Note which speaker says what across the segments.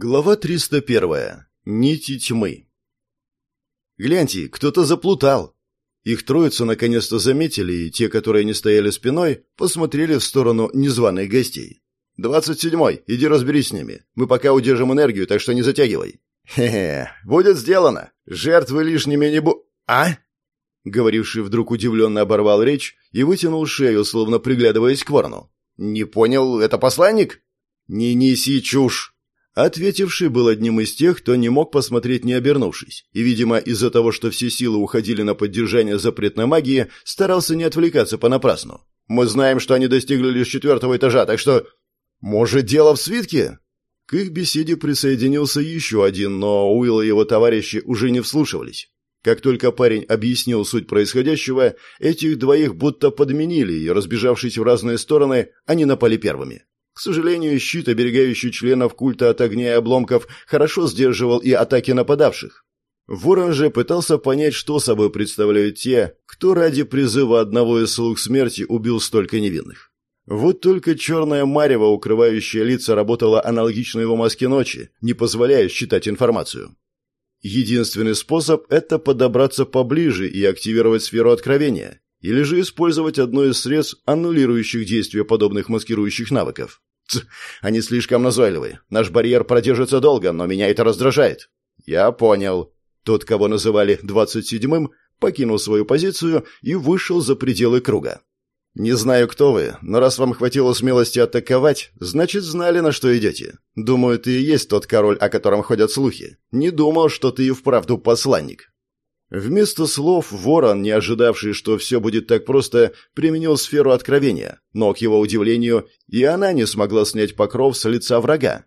Speaker 1: Глава 301. Нити тьмы. «Гляньте, кто-то заплутал!» Их троицу наконец-то заметили, и те, которые не стояли спиной, посмотрели в сторону незваных гостей. «Двадцать седьмой, иди разберись с ними. Мы пока удержим энергию, так что не затягивай». «Хе-хе, будет сделано. Жертвы лишними не бу...» «А?» Говоривший вдруг удивленно оборвал речь и вытянул шею, словно приглядываясь к ворону. «Не понял, это посланник?» «Не неси чушь!» Ответивший был одним из тех, кто не мог посмотреть не обернувшись, и, видимо, из-за того, что все силы уходили на поддержание запретной магии, старался не отвлекаться понапрасну. «Мы знаем, что они достигли лишь четвертого этажа, так что...» «Может, дело в свитке?» К их беседе присоединился еще один, но Уилл и его товарищи уже не вслушивались. Как только парень объяснил суть происходящего, этих двоих будто подменили, и, разбежавшись в разные стороны, они напали первыми. К сожалению, щит, оберегающий членов культа от огня и обломков, хорошо сдерживал и атаки нападавших. Ворон же пытался понять, что собой представляют те, кто ради призыва одного из слуг смерти убил столько невинных. Вот только черная марево, укрывающая лица, работала аналогично его маске ночи, не позволяя считать информацию. Единственный способ – это подобраться поближе и активировать сферу откровения, или же использовать одно из средств, аннулирующих действие подобных маскирующих навыков. Они слишком назойливы. Наш барьер продержится долго, но меня это раздражает. Я понял. Тот, кого называли двадцать седьмым, покинул свою позицию и вышел за пределы круга. Не знаю, кто вы, но раз вам хватило смелости атаковать, значит, знали, на что идете. Думаю, ты и есть тот король, о котором ходят слухи. Не думал, что ты и вправду посланник. Вместо слов ворон, не ожидавший, что все будет так просто, применил сферу откровения, но, к его удивлению, и она не смогла снять покров с лица врага.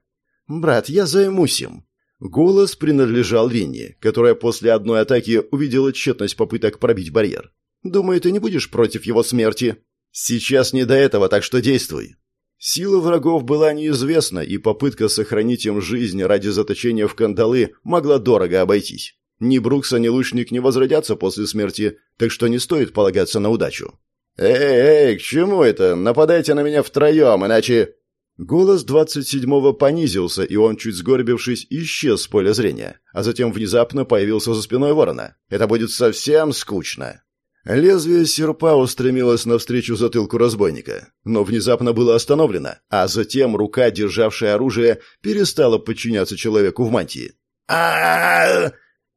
Speaker 1: «Брат, я займусь им». Голос принадлежал Винни, которая после одной атаки увидела тщетность попыток пробить барьер. «Думаю, ты не будешь против его смерти?» «Сейчас не до этого, так что действуй». Сила врагов была неизвестна, и попытка сохранить им жизнь ради заточения в кандалы могла дорого обойтись. Ни Брукса, ни Лучник не возродятся после смерти, так что не стоит полагаться на удачу. «Эй, эй, к чему это? Нападайте на меня втроем, иначе...» Голос двадцать седьмого понизился, и он, чуть сгорбившись, исчез с поля зрения, а затем внезапно появился за спиной ворона. «Это будет совсем скучно!» Лезвие серпа устремилось навстречу затылку разбойника, но внезапно было остановлено, а затем рука, державшая оружие, перестала подчиняться человеку в мантии. а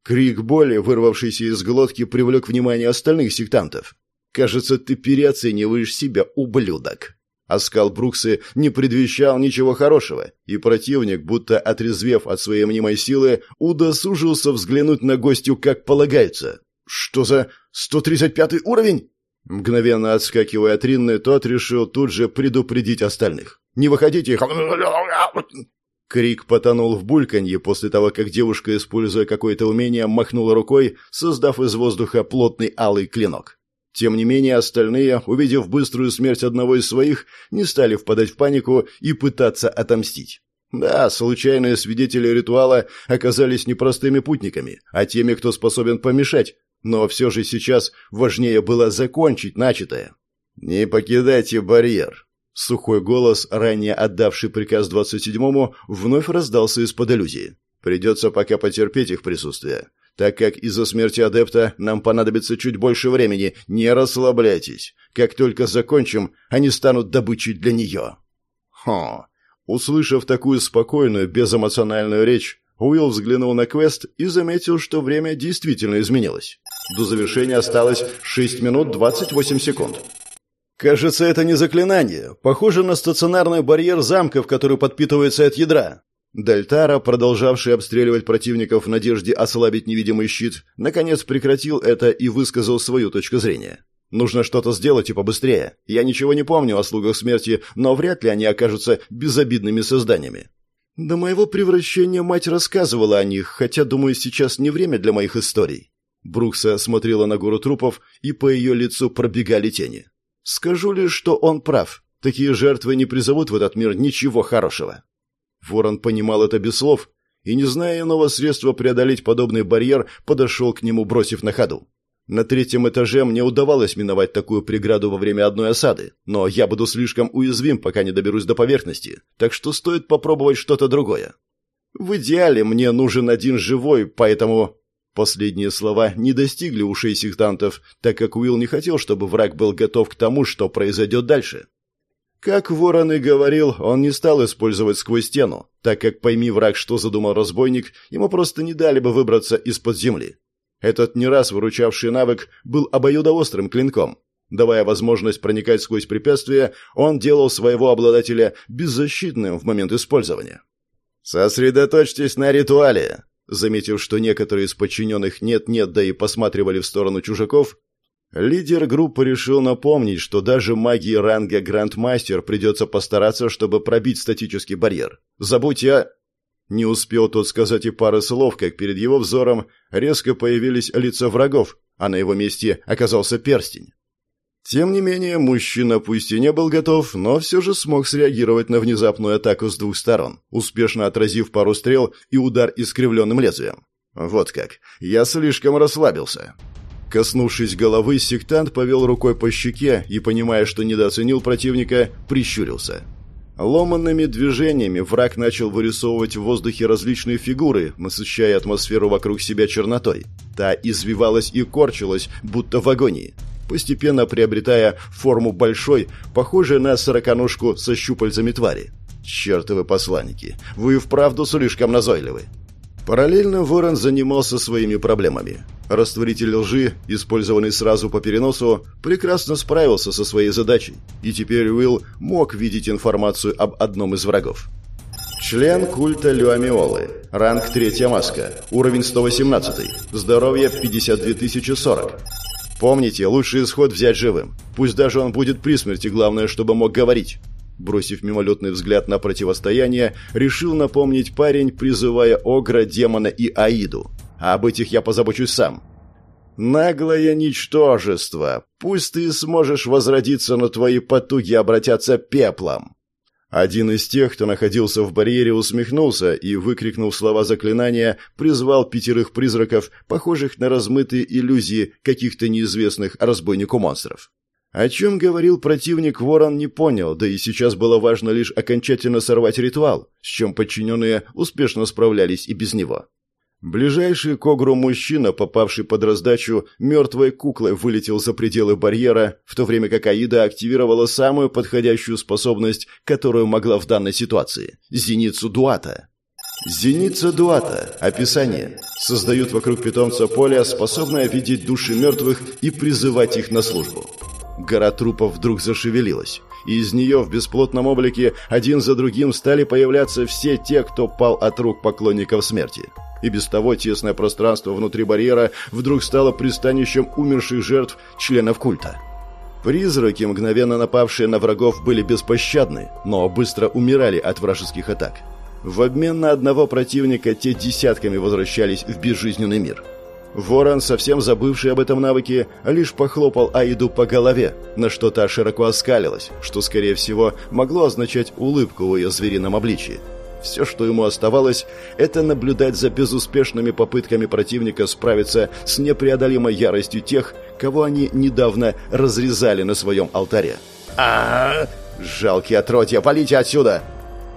Speaker 1: Крик боли, вырвавшийся из глотки, привлек внимание остальных сектантов. «Кажется, ты переоцениваешь себя, ублюдок!» Оскал Бруксы не предвещал ничего хорошего, и противник, будто отрезвев от своей мнимой силы, удосужился взглянуть на гостю как полагается. «Что за 135 уровень?» Мгновенно отскакивая от Ринны, тот решил тут же предупредить остальных. «Не выходите!» Крик потонул в бульканье после того, как девушка, используя какое-то умение, махнула рукой, создав из воздуха плотный алый клинок. Тем не менее, остальные, увидев быструю смерть одного из своих, не стали впадать в панику и пытаться отомстить. Да, случайные свидетели ритуала оказались не простыми путниками, а теми, кто способен помешать, но все же сейчас важнее было закончить начатое. «Не покидайте барьер», Сухой голос, ранее отдавший приказ двадцать седьмому, вновь раздался из-под иллюзии. Придется пока потерпеть их присутствие, так как из-за смерти адепта нам понадобится чуть больше времени. Не расслабляйтесь. Как только закончим, они станут добычей для нее. Хо. Услышав такую спокойную, безэмоциональную речь, Уилл взглянул на квест и заметил, что время действительно изменилось. До завершения осталось 6 минут 28 секунд. Кажется, это не заклинание. Похоже на стационарный барьер замков, который подпитывается от ядра. Дальтара, продолжавший обстреливать противников в надежде ослабить невидимый щит, наконец прекратил это и высказал свою точку зрения. Нужно что-то сделать и побыстрее. Я ничего не помню о слугах смерти, но вряд ли они окажутся безобидными созданиями. До моего превращения мать рассказывала о них, хотя, думаю, сейчас не время для моих историй. Брукса смотрела на гору трупов, и по ее лицу пробегали тени. Скажу лишь, что он прав. Такие жертвы не призовут в этот мир ничего хорошего. Ворон понимал это без слов и, не зная иного средства преодолеть подобный барьер, подошел к нему, бросив на ходу. На третьем этаже мне удавалось миновать такую преграду во время одной осады, но я буду слишком уязвим, пока не доберусь до поверхности, так что стоит попробовать что-то другое. В идеале мне нужен один живой, поэтому...» Последние слова не достигли ушей сектантов, так как Уилл не хотел, чтобы враг был готов к тому, что произойдет дальше. Как Ворон и говорил, он не стал использовать сквозь стену, так как, пойми враг, что задумал разбойник, ему просто не дали бы выбраться из-под земли. Этот не раз выручавший навык был обоюдоострым клинком. Давая возможность проникать сквозь препятствия, он делал своего обладателя беззащитным в момент использования. «Сосредоточьтесь на ритуале», Заметив, что некоторые из подчиненных нет-нет, да и посматривали в сторону чужаков, лидер группы решил напомнить, что даже магии ранга Грандмастер придется постараться, чтобы пробить статический барьер. «Забудь я...» Не успел тот сказать и пары слов, как перед его взором резко появились лица врагов, а на его месте оказался перстень. Тем не менее, мужчина пусть и не был готов, но все же смог среагировать на внезапную атаку с двух сторон, успешно отразив пару стрел и удар искривленным лезвием. Вот как. Я слишком расслабился. Коснувшись головы, сектант повел рукой по щеке и, понимая, что недооценил противника, прищурился. Ломанными движениями враг начал вырисовывать в воздухе различные фигуры, насыщая атмосферу вокруг себя чернотой. Та извивалась и корчилась, будто в агонии постепенно приобретая форму большой, похожей на сороконожку со щупальцами твари. Чертовы посланники, вы вправду слишком назойливы. Параллельно Ворон занимался своими проблемами. Растворитель лжи, использованный сразу по переносу, прекрасно справился со своей задачей, и теперь Уилл мог видеть информацию об одном из врагов. Член культа Люамиолы. Ранг третья маска. Уровень 118. Здоровье 52040. Помните, лучший исход взять живым. Пусть даже он будет при смерти, главное, чтобы мог говорить. Бросив мимолетный взгляд на противостояние, решил напомнить парень, призывая Огра, Демона и Аиду. А об этих я позабочусь сам. «Наглое ничтожество! Пусть ты сможешь возродиться, но твои потуги обратятся пеплом!» Один из тех, кто находился в барьере, усмехнулся и, выкрикнув слова заклинания, призвал пятерых призраков, похожих на размытые иллюзии каких-то неизвестных разбойнику монстров. О чем говорил противник, Ворон не понял, да и сейчас было важно лишь окончательно сорвать ритуал, с чем подчиненные успешно справлялись и без него. Ближайший к Огру мужчина, попавший под раздачу, мертвой куклой вылетел за пределы барьера, в то время как Аида активировала самую подходящую способность, которую могла в данной ситуации – зеницу Дуата. Зеница Дуата. Описание. Создают вокруг питомца поле, способное видеть души мертвых и призывать их на службу. Гора трупов вдруг зашевелилась и из нее в бесплотном облике один за другим стали появляться все те, кто пал от рук поклонников смерти. И без того тесное пространство внутри барьера вдруг стало пристанищем умерших жертв членов культа. Призраки, мгновенно напавшие на врагов, были беспощадны, но быстро умирали от вражеских атак. В обмен на одного противника те десятками возвращались в безжизненный мир – Ворон, совсем забывший об этом навыке, лишь похлопал Аиду по голове, на что та широко оскалилась, что, скорее всего, могло означать улыбку в ее зверином обличии. Все, что ему оставалось, это наблюдать за безуспешными попытками противника справиться с непреодолимой яростью тех, кого они недавно разрезали на своем алтаре. а, Жалкие отродья, полите отсюда!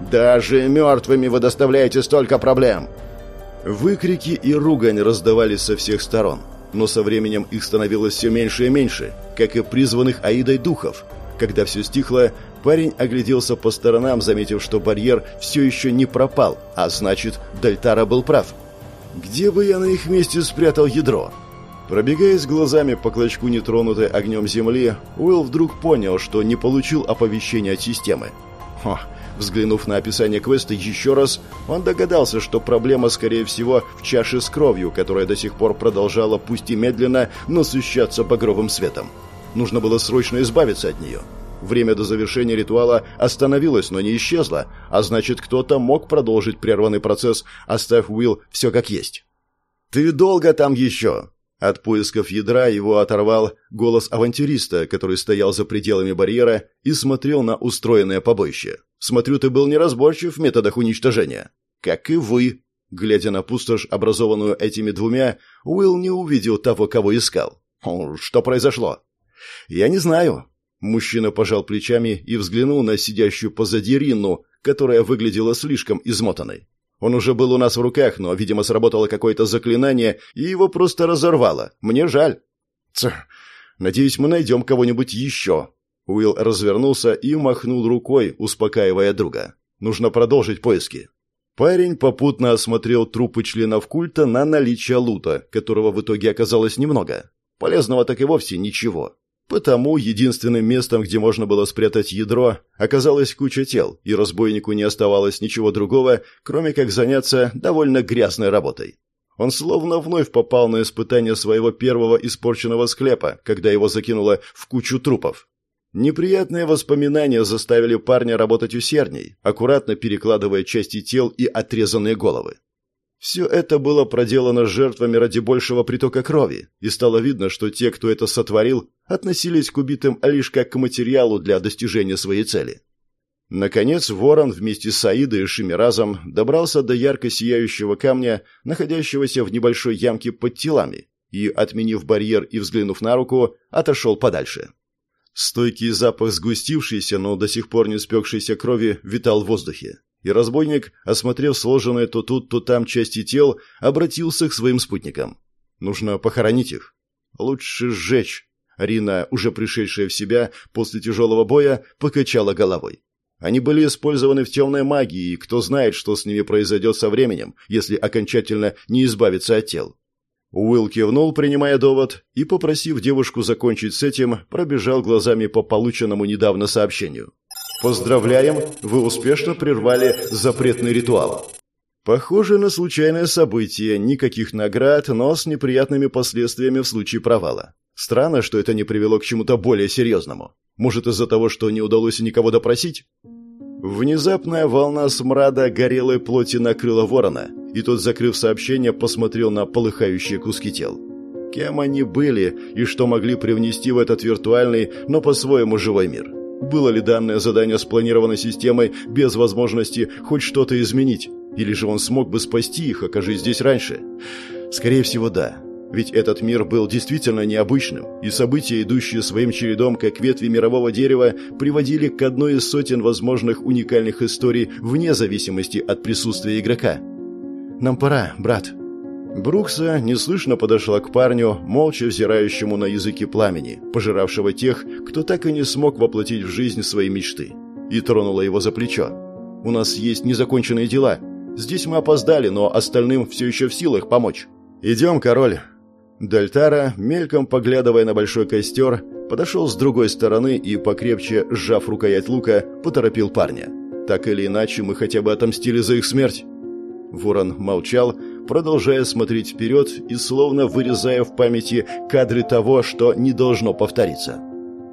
Speaker 1: Даже мертвыми вы доставляете столько проблем!» Выкрики и ругань раздавались со всех сторон, но со временем их становилось все меньше и меньше, как и призванных Аидой духов. Когда все стихло, парень огляделся по сторонам, заметив, что барьер все еще не пропал, а значит, Дальтара был прав. «Где бы я на их месте спрятал ядро?» Пробегаясь глазами по клочку нетронутой огнем земли, Уилл вдруг понял, что не получил оповещения от системы. Хо, Взглянув на описание квеста еще раз, он догадался, что проблема, скорее всего, в чаше с кровью, которая до сих пор продолжала, пусть и медленно, насыщаться багровым светом. Нужно было срочно избавиться от нее. Время до завершения ритуала остановилось, но не исчезло, а значит, кто-то мог продолжить прерванный процесс, оставив Уилл все как есть. «Ты долго там еще?» От поисков ядра его оторвал голос авантюриста, который стоял за пределами барьера и смотрел на устроенное побоище. «Смотрю, ты был неразборчив в методах уничтожения». «Как и вы». Глядя на пустошь, образованную этими двумя, Уилл не увидел того, кого искал. «Что произошло?» «Я не знаю». Мужчина пожал плечами и взглянул на сидящую позади Ринну, которая выглядела слишком измотанной. Он уже был у нас в руках, но, видимо, сработало какое-то заклинание, и его просто разорвало. Мне жаль. Ц. Надеюсь, мы найдем кого-нибудь еще. Уилл развернулся и махнул рукой, успокаивая друга. Нужно продолжить поиски. Парень попутно осмотрел трупы членов культа на наличие лута, которого в итоге оказалось немного. Полезного так и вовсе ничего. Потому единственным местом, где можно было спрятать ядро, оказалась куча тел, и разбойнику не оставалось ничего другого, кроме как заняться довольно грязной работой. Он словно вновь попал на испытание своего первого испорченного склепа, когда его закинуло в кучу трупов. Неприятные воспоминания заставили парня работать усердней, аккуратно перекладывая части тел и отрезанные головы. Все это было проделано жертвами ради большего притока крови, и стало видно, что те, кто это сотворил, относились к убитым лишь как к материалу для достижения своей цели. Наконец, ворон вместе с Аидой и Шимиразом добрался до ярко сияющего камня, находящегося в небольшой ямке под телами, и, отменив барьер и взглянув на руку, отошел подальше. Стойкий запах сгустившейся, но до сих пор не спекшейся крови витал в воздухе и разбойник, осмотрев сложенные то тут, то там части тел, обратился к своим спутникам. «Нужно похоронить их. Лучше сжечь». Рина, уже пришедшая в себя после тяжелого боя, покачала головой. Они были использованы в темной магии, и кто знает, что с ними произойдет со временем, если окончательно не избавиться от тел. Уилл кивнул, принимая довод, и, попросив девушку закончить с этим, пробежал глазами по полученному недавно сообщению. Поздравляем, вы успешно прервали запретный ритуал. Похоже на случайное событие, никаких наград, но с неприятными последствиями в случае провала. Странно, что это не привело к чему-то более серьезному. Может, из-за того, что не удалось никого допросить? Внезапная волна смрада горелой плоти накрыла ворона, и тот, закрыв сообщение, посмотрел на полыхающие куски тел. Кем они были и что могли привнести в этот виртуальный, но по-своему живой мир? Было ли данное задание спланировано системой без возможности хоть что-то изменить? Или же он смог бы спасти их, окажись здесь раньше? Скорее всего, да. Ведь этот мир был действительно необычным, и события, идущие своим чередом, как ветви мирового дерева, приводили к одной из сотен возможных уникальных историй вне зависимости от присутствия игрока. «Нам пора, брат», Брукса неслышно подошла к парню, молча взирающему на языки пламени, пожиравшего тех, кто так и не смог воплотить в жизнь свои мечты, и тронула его за плечо. «У нас есть незаконченные дела. Здесь мы опоздали, но остальным все еще в силах помочь. Идем, король». Дальтара, мельком поглядывая на большой костер, подошел с другой стороны и, покрепче сжав рукоять лука, поторопил парня. «Так или иначе, мы хотя бы отомстили за их смерть». Ворон молчал, продолжая смотреть вперед и словно вырезая в памяти кадры того, что не должно повториться.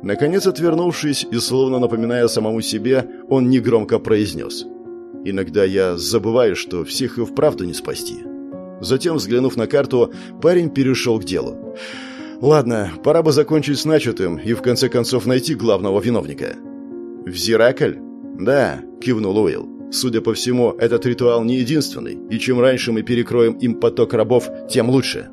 Speaker 1: Наконец, отвернувшись и словно напоминая самому себе, он негромко произнес. «Иногда я забываю, что всех и вправду не спасти». Затем, взглянув на карту, парень перешел к делу. «Ладно, пора бы закончить с начатым и в конце концов найти главного виновника». «В Зиракль?» «Да», — кивнул Уилл. Судя по всему, этот ритуал не единственный, и чем раньше мы перекроем им поток рабов, тем лучше.